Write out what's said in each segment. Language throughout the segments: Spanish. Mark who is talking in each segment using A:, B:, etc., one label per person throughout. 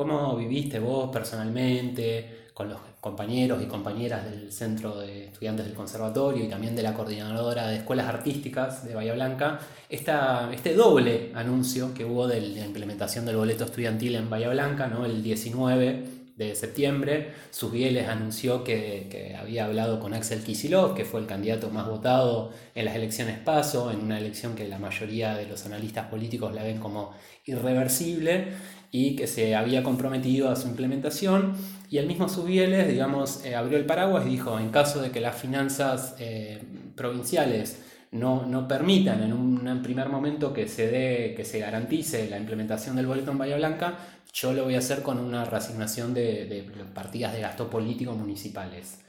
A: ¿Cómo viviste vos personalmente con los compañeros y compañeras del Centro de Estudiantes del Conservatorio y también de la Coordinadora de Escuelas Artísticas de Bahía Blanca esta, este doble anuncio que hubo de la implementación del boleto estudiantil en Bahía Blanca, ¿no? el 19 de septiembre, Subieles anunció que, había hablado con Axel Kisilov, que fue el candidato más votado en las elecciones PASO, en una elección que la mayoría de los analistas políticos la ven como irreversible y que se había comprometido a su implementación. Y el mismo Subieles, digamos, eh, abrió el paraguas y dijo, en caso de que las finanzas eh, provinciales no, no, permitan en un primer momento que se dé, que se garantice la implementación del boleto en Bahía Blanca, yo lo voy a hacer con una reasignación de, de partidas de gasto político municipales.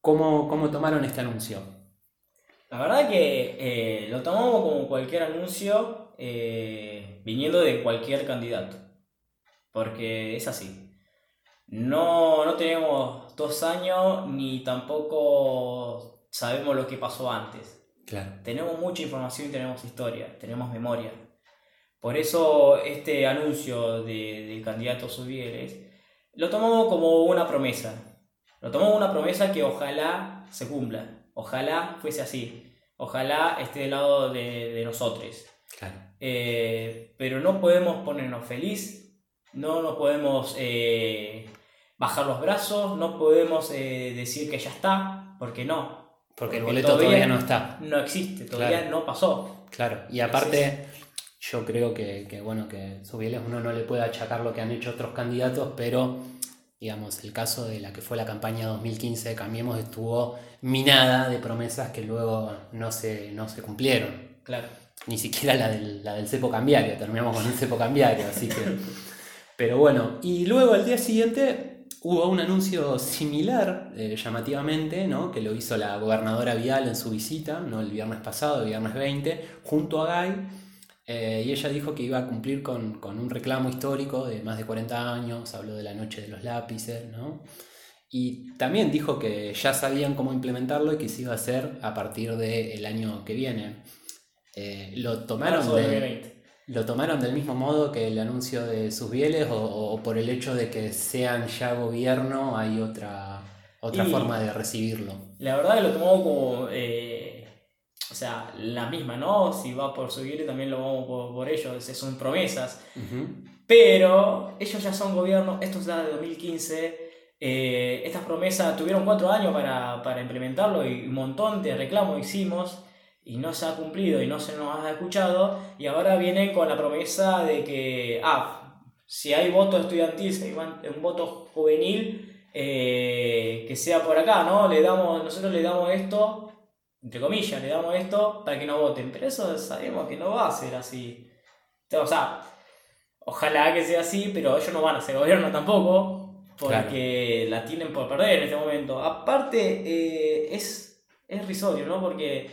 A: ¿Cómo, ¿Cómo, tomaron este anuncio?
B: La verdad que eh, lo tomamos como cualquier anuncio viniendo de cualquier candidato. Porque es así. No, no tenemos dos años ni tampoco sabemos lo que pasó antes.
A: Claro.
B: Tenemos mucha información y tenemos historia, tenemos memoria. Por eso este anuncio de, del candidato Subieres lo tomamos como una promesa. Lo tomamos como una promesa que ojalá se cumpla. Ojalá fuese así. Ojalá esté del lado de, nosotros. Eh, pero no podemos ponernos feliz, no nos podemos eh, bajar los brazos, no podemos eh, decir que ya está, porque no.
A: Porque, el boleto todavía, no está.
B: No existe, todavía no pasó.
A: Claro, y aparte yo creo que, que bueno, que Subieles uno no le puede achacar lo que han hecho otros candidatos, pero digamos, el caso de la que fue la campaña 2015 de Cambiemos estuvo minada de promesas que luego no se, no se cumplieron.
B: Claro.
A: Ni siquiera la del, la del cepo cambiario, terminamos con el cepo cambiario, así que... Pero bueno, y luego al día siguiente hubo un anuncio similar, eh, llamativamente, ¿no? que lo hizo la gobernadora Vial en su visita, ¿no? el viernes pasado, el viernes 20, junto a Gay, eh, y ella dijo que iba a cumplir con, un reclamo histórico de más de 40 años, habló de la noche de los lápices, ¿no? Y también dijo que ya sabían cómo implementarlo y que se iba a hacer a partir del año que viene. Eh, lo tomaron ¿Lo tomaron del mismo modo que el anuncio de sus bieles o, por el hecho de que sean ya gobierno hay otra, otra forma de recibirlo?
B: La verdad que lo tomó como eh, o sea, la misma, ¿no? Si va por subir también lo vamos por, ellos, son promesas. Pero ellos ya son gobierno, esto es de 2015. Eh, estas promesas tuvieron cuatro años para, para, implementarlo y un montón de reclamos hicimos y no se ha cumplido y no se nos ha escuchado. Y ahora vienen con la promesa de que, ah, si hay voto estudiantil, si hay un voto juvenil, eh, que sea por acá, ¿no? Le damos, nosotros le damos esto entre comillas, le damos esto para que no voten. Pero eso sabemos que no va a ser así. O sea, ojalá que sea así, pero ellos no van a ser gobierno tampoco, porque la tienen por perder en este momento. Aparte, eh, es, es risorio, ¿no? Porque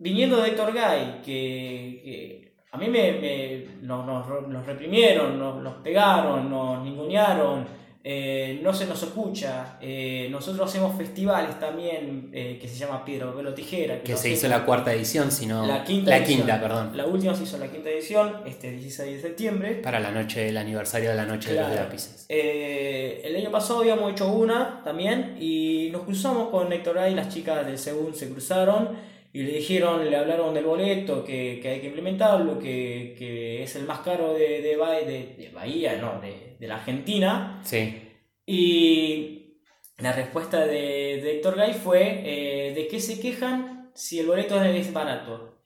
B: viniendo de Héctor Gay, que, a mí me, me nos, nos, reprimieron, nos, nos pegaron, nos ningunearon eh, no se nos escucha. Eh, nosotros hacemos festivales también eh, que se llama Piedra, Papel o Tijera.
A: Que, se hizo la cuarta edición, sino.
B: La quinta,
A: la quinta perdón.
B: La última se hizo la quinta edición, este 16 de septiembre.
A: Para la noche, el aniversario de la noche de los lápices.
B: el año pasado habíamos hecho una también y nos cruzamos con Héctor y las chicas del Según se cruzaron y le dijeron, le hablaron del boleto, que, que hay que implementarlo, que, que, es el más caro de, de, de, Bahía, no, de, de, la Argentina.
A: Sí.
B: Y la respuesta de, de Héctor Gay fue, eh, ¿de qué se quejan si el boleto es barato?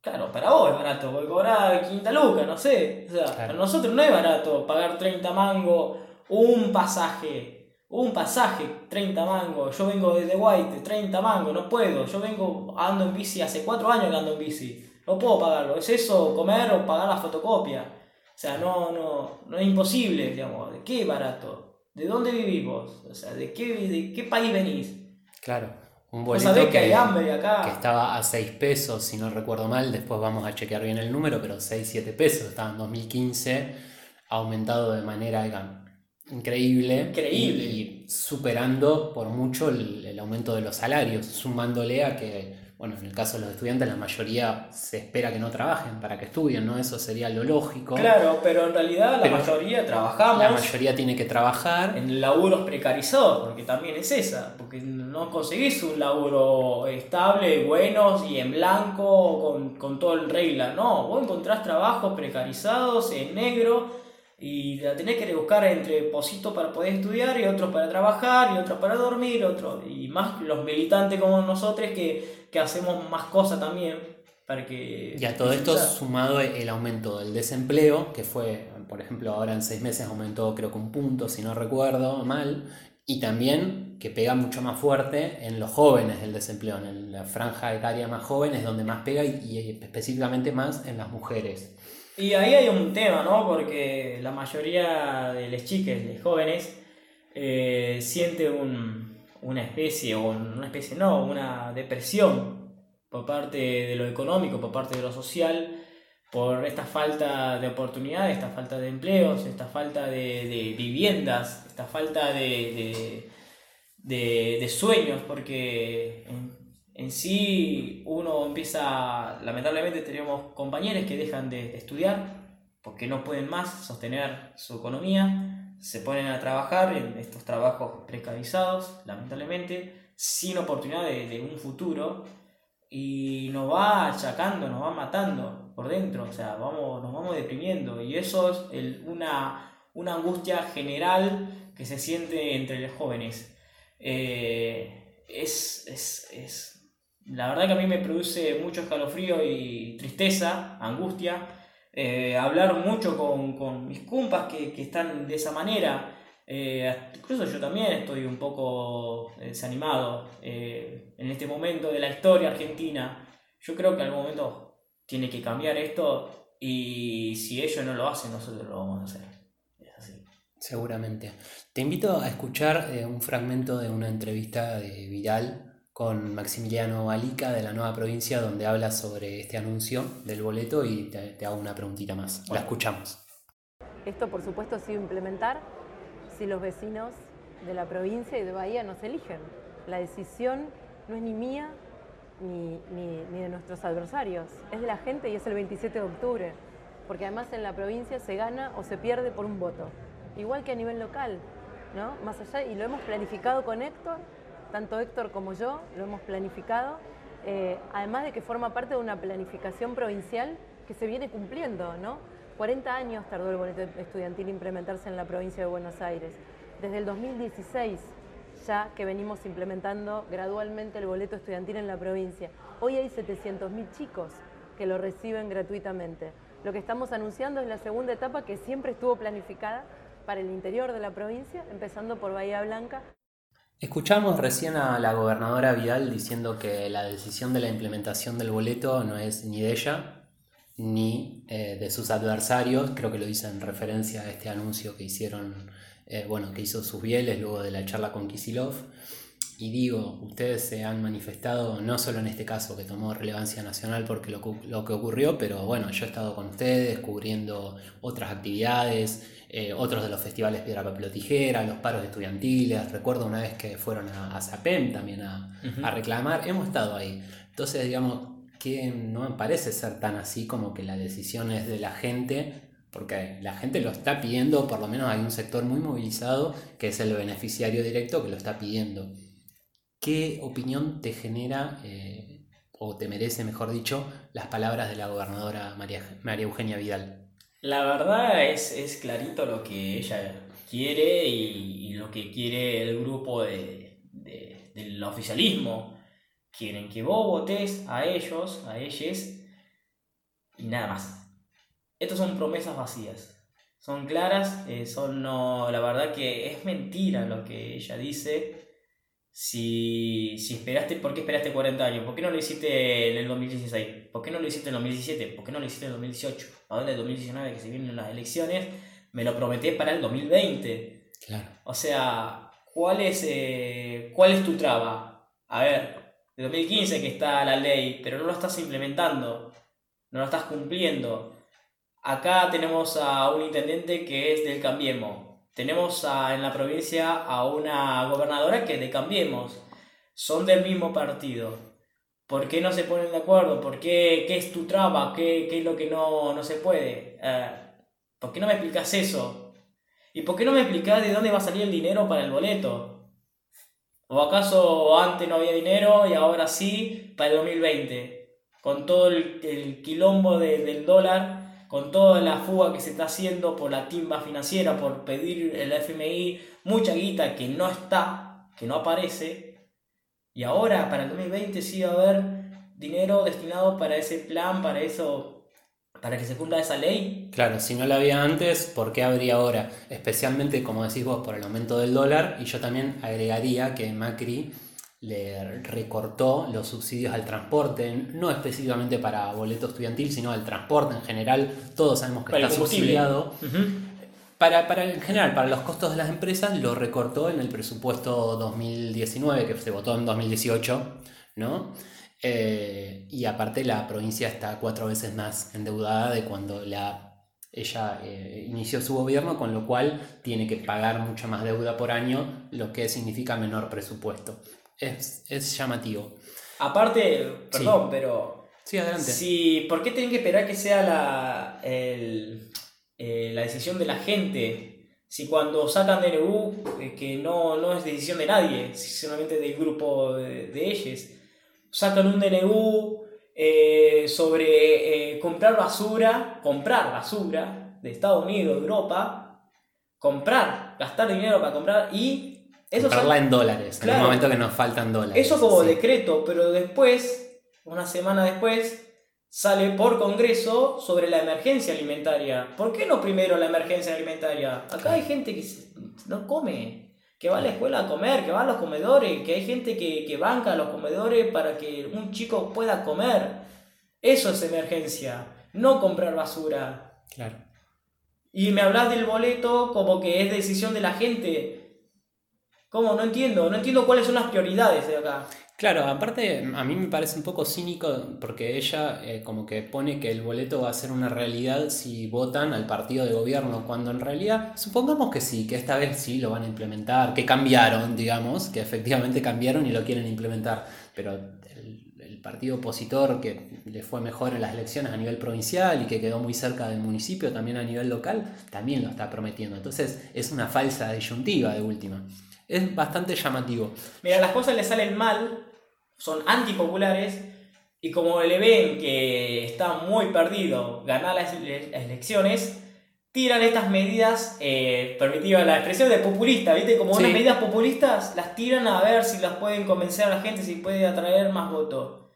B: Claro, para vos es barato, porque cobrar 500 lucas, no sé. O sea, para nosotros no es barato pagar 30 mangos un pasaje un pasaje, 30 mangos. Yo vengo desde White, 30 mangos, no puedo. Yo vengo ando en bici, hace 4 años que ando en bici. No puedo pagarlo. ¿Es eso comer o pagar la fotocopia? O sea, no, no, no es imposible, digamos. ¿De qué barato? ¿De dónde vivimos? O sea, ¿de qué, de qué país venís?
A: Claro. Un boleto
B: que, que, hay hambre acá.
A: que estaba a 6 pesos, si no recuerdo mal, después vamos a chequear bien el número, pero 6, 7 pesos, estaba en 2015, aumentado de manera increíble.
B: Increíble.
A: Y, superando por mucho el, aumento de los salarios, sumándole a que bueno, en el caso de los estudiantes, la mayoría se espera que no trabajen para que estudien, ¿no? Eso sería lo lógico.
B: Claro, pero en realidad la mayoría trabajamos.
A: La mayoría tiene que trabajar.
B: En laburos precarizados, porque también es esa. Porque no conseguís un laburo estable, bueno y en blanco, con, con todo en regla. No, vos encontrás trabajos precarizados en negro y la tenés que buscar entre positos para poder estudiar y otros para trabajar y otros para dormir, otros y más los militantes como nosotros que, que hacemos más cosas también para que...
A: Y a todo esto sumado el aumento del desempleo, que fue, por ejemplo, ahora en seis meses aumentó creo que un punto, si no recuerdo mal, y también que pega mucho más fuerte en los jóvenes el desempleo, en la franja etaria más joven es donde más pega y, y específicamente más en las mujeres.
B: Y ahí hay un tema, ¿no? Porque la mayoría de los chiques, de jóvenes, eh, siente una especie, o una especie no, una depresión por parte de lo económico, por parte de lo social, por esta falta de oportunidades, esta falta de empleos, esta falta de, viviendas, esta falta de, de sueños, porque sí uno empieza, lamentablemente tenemos compañeros que dejan de estudiar porque no pueden más sostener su economía, se ponen a trabajar en estos trabajos precarizados, lamentablemente, sin oportunidad de, un futuro y nos va achacando, nos va matando por dentro, o sea, vamos, nos vamos deprimiendo y eso es una, una angustia general que se siente entre los jóvenes. Eh, es, es la verdad que a mí me produce mucho escalofrío y tristeza, angustia, eh, hablar mucho con, mis compas que, están de esa manera. Eh, incluso yo también estoy un poco desanimado eh, en este momento de la historia argentina. Yo creo que en algún momento tiene que cambiar esto y si ellos no lo hacen, nosotros lo vamos a hacer. Es así.
A: Seguramente. Te invito a escuchar un fragmento de una entrevista de Vidal con Maximiliano Alica de la nueva provincia, donde habla sobre este anuncio del boleto y te, hago una preguntita más. La escuchamos.
C: Esto, por supuesto, se iba a implementar si los vecinos de la provincia y de Bahía nos eligen. La decisión no es ni mía ni, ni, de nuestros adversarios, es de la gente y es el 27 de octubre, porque además en la provincia se gana o se pierde por un voto, igual que a nivel local, ¿no? Más allá, y lo hemos planificado con Héctor tanto Héctor como yo lo hemos planificado, eh, además de que forma parte de una planificación provincial que se viene cumpliendo, ¿no? 40 años tardó el boleto estudiantil implementarse en la provincia de Buenos Aires. Desde el 2016 ya que venimos implementando gradualmente el boleto estudiantil en la provincia. Hoy hay 700.000 chicos que lo reciben gratuitamente. Lo que estamos anunciando es la segunda etapa que siempre estuvo planificada para el interior de la provincia, empezando por Bahía Blanca.
A: Escuchamos recién a la gobernadora Vidal diciendo que la decisión de la implementación del boleto no es ni de ella ni eh, de sus adversarios. Creo que lo dice en referencia a este anuncio que hicieron, eh, bueno, que hizo sus bieles luego de la charla con Kisilov. Y digo, ustedes se han manifestado, no solo en este caso que tomó relevancia nacional porque lo, lo que ocurrió, pero bueno, yo he estado con ustedes cubriendo otras actividades, eh, otros de los festivales Piedra, Papel o Tijera, los paros estudiantiles. Recuerdo una vez que fueron a, a Zapem también a, a, reclamar. Hemos estado ahí. Entonces, digamos, que no me parece ser tan así como que la decisión es de la gente porque la gente lo está pidiendo, por lo menos hay un sector muy movilizado que es el beneficiario directo que lo está pidiendo. ¿Qué opinión te genera, eh, o te merece, mejor dicho, las palabras de la gobernadora María, María Eugenia Vidal?
B: La verdad es, es clarito lo que ella quiere y, lo que quiere el grupo de, del oficialismo. Quieren que vos votes a ellos, a ellos, y nada más. Estas son promesas vacías. Son claras, eh, son no, la verdad que es mentira lo que ella dice si, si esperaste, ¿por qué esperaste 40 años? ¿Por qué no lo hiciste en el 2016? ¿Por qué no lo hiciste en el 2017? ¿Por qué no lo hiciste en el 2018? Ahora el 2019 que se vienen las elecciones, me lo prometé para el 2020.
A: Claro.
B: O sea, ¿cuál es, eh, ¿cuál es tu traba? A ver, de 2015 que está la ley, pero no lo estás implementando, no lo estás cumpliendo. Acá tenemos a un intendente que es del Cambiemos tenemos en la provincia a una gobernadora que de Cambiemos. Son del mismo partido. ¿Por qué no se ponen de acuerdo? ¿Por qué, qué es tu traba? ¿Qué, ¿Qué, es lo que no, no se puede? Eh, ¿Por qué no me explicas eso? ¿Y por qué no me explicas de dónde va a salir el dinero para el boleto? ¿O acaso antes no había dinero y ahora sí para el 2020? Con todo el quilombo del dólar, con toda la fuga que se está haciendo por la timba financiera, por pedir el FMI, mucha guita que no está, que no aparece, y ahora, para el 2020, sí va a haber dinero destinado para ese plan, para eso, para que se cumpla esa ley.
A: Claro, si no la había antes, ¿por qué habría ahora? Especialmente, como decís vos, por el aumento del dólar. Y yo también agregaría que Macri le recortó los subsidios al transporte, no específicamente para boleto estudiantil, sino al transporte en general. Todos sabemos que está subsidiado. Para, para, en general, para los costos de las empresas, lo recortó en el presupuesto 2019, que se votó en 2018, ¿no? Eh, y aparte la provincia está cuatro veces más endeudada de cuando la, ella eh, inició su gobierno, con lo cual tiene que pagar mucha más deuda por año, lo que significa menor presupuesto. Es, es llamativo.
B: Aparte, perdón, pero...
A: Sí, adelante.
B: Sí, ¿Por qué tienen que esperar que sea la, el, eh, la decisión de la gente. Si cuando sacan DNU, eh, que no, no, es decisión de nadie, solamente del grupo de, ellos, sacan un DNU eh, sobre comprar basura, comprar basura de Estados Unidos, Europa, comprar, gastar dinero para comprar y
A: eso comprarla en dólares, en el momento que nos faltan dólares.
B: Eso como decreto, pero después, una semana después, sale por Congreso sobre la emergencia alimentaria. ¿Por qué no primero la emergencia alimentaria? Acá hay gente que no come, que va a la escuela a comer, que va a los comedores, que hay gente que, que banca a los comedores para que un chico pueda comer. Eso es emergencia, no comprar basura.
A: Claro.
B: Y me hablas del boleto como que es decisión de la gente. ¿Cómo? No entiendo, no entiendo cuáles son las prioridades de acá.
A: Claro, aparte a mí me parece un poco cínico porque ella eh, como que pone que el boleto va a ser una realidad si votan al partido de gobierno, cuando en realidad supongamos que sí, que esta vez sí lo van a implementar, que cambiaron, digamos, que efectivamente cambiaron y lo quieren implementar, pero el, el partido opositor que le fue mejor en las elecciones a nivel provincial y que quedó muy cerca del municipio, también a nivel local, también lo está prometiendo. Entonces es una falsa disyuntiva de última. Es bastante llamativo.
B: Mira, las cosas le salen mal son antipopulares y como le ven que está muy perdido ganar las elecciones, tiran estas medidas, eh, la expresión de populista, ¿viste? Como unas medidas populistas, las tiran a ver si las pueden convencer a la gente, si puede atraer más votos.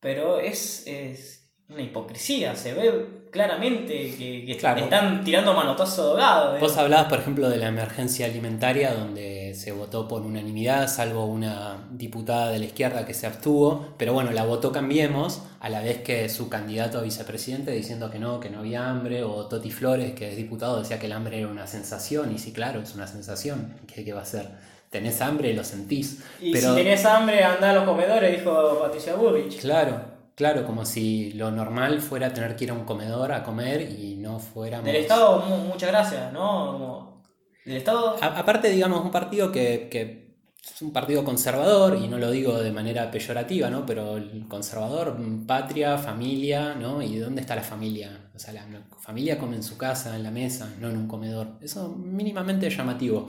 B: Pero es, es una hipocresía, se ve claramente que, están tirando manotazo de
A: Vos hablabas, por ejemplo, de la emergencia alimentaria, donde se votó por unanimidad, salvo una diputada de la izquierda que se abstuvo, pero bueno, la votó Cambiemos, a la vez que su candidato a vicepresidente diciendo que no, que no había hambre, o Toti Flores, que es diputado, decía que el hambre era una sensación, y sí, claro, es una sensación, ¿qué, qué va a ser? Tenés hambre, lo sentís.
B: Y si tenés hambre, anda a los comedores, dijo Patricia Burrich.
A: Claro, Claro, como si lo normal fuera tener que ir a un comedor a comer y no fuera...
B: Del Estado, muchas gracias, ¿no? del Estado...
A: aparte, digamos, un partido que, es un partido conservador, y no lo digo de manera peyorativa, ¿no? Pero el conservador, patria, familia, ¿no? ¿Y dónde está la familia? O sea, la, familia come en su casa, en la mesa, no en un comedor. Eso mínimamente es llamativo.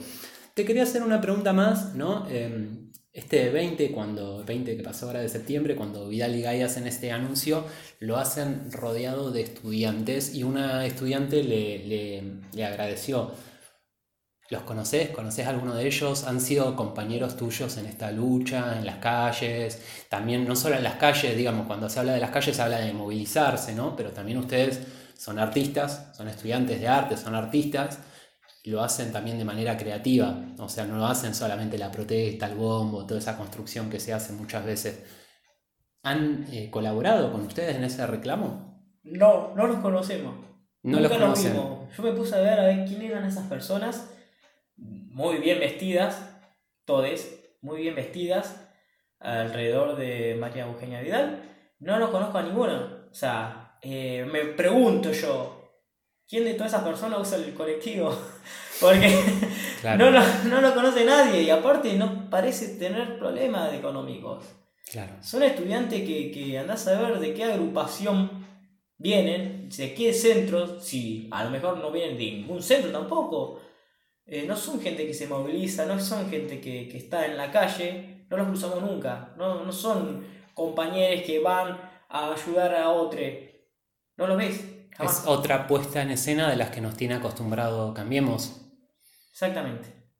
A: Te quería hacer una pregunta más, ¿no? Em, este 20, cuando 20 que pasó ahora de septiembre, cuando Vidal y Gay hacen este anuncio, lo hacen rodeado de estudiantes y una estudiante le, le, agradeció. ¿Los conoces? ¿Conoces a alguno de ellos? ¿Han sido compañeros tuyos en esta lucha, en las calles? También, no solo en las calles, digamos, cuando se habla de las calles se habla de movilizarse, ¿no? Pero también ustedes son artistas, son estudiantes de arte, son artistas lo hacen también de manera creativa, o sea, no lo hacen solamente la protesta, el bombo, toda esa construcción que se hace muchas veces. ¿Han eh, colaborado con ustedes en ese reclamo?
B: No, no los conocemos.
A: No los conocemos.
B: Yo me puse a ver a ver quién eran esas personas, muy bien vestidas, todes, muy bien vestidas, alrededor de María Eugenia Vidal. No los conozco a ninguno. O sea, eh, me pregunto yo, ¿quién de todas esas personas usa el colectivo? Porque no, lo, no, lo, conoce nadie y aparte no parece tener problemas económicos.
A: Claro.
B: Son estudiantes que, que andás a ver de qué agrupación vienen, de qué centro, si a lo mejor no vienen de ningún centro tampoco. Eh, no son gente que se moviliza, no son gente que, que está en la calle, no los cruzamos nunca, no, no son compañeros que van a ayudar a otro, no los ves.
A: Es otra puesta en escena de las que nos tiene acostumbrado Cambiemos.
B: Exactamente.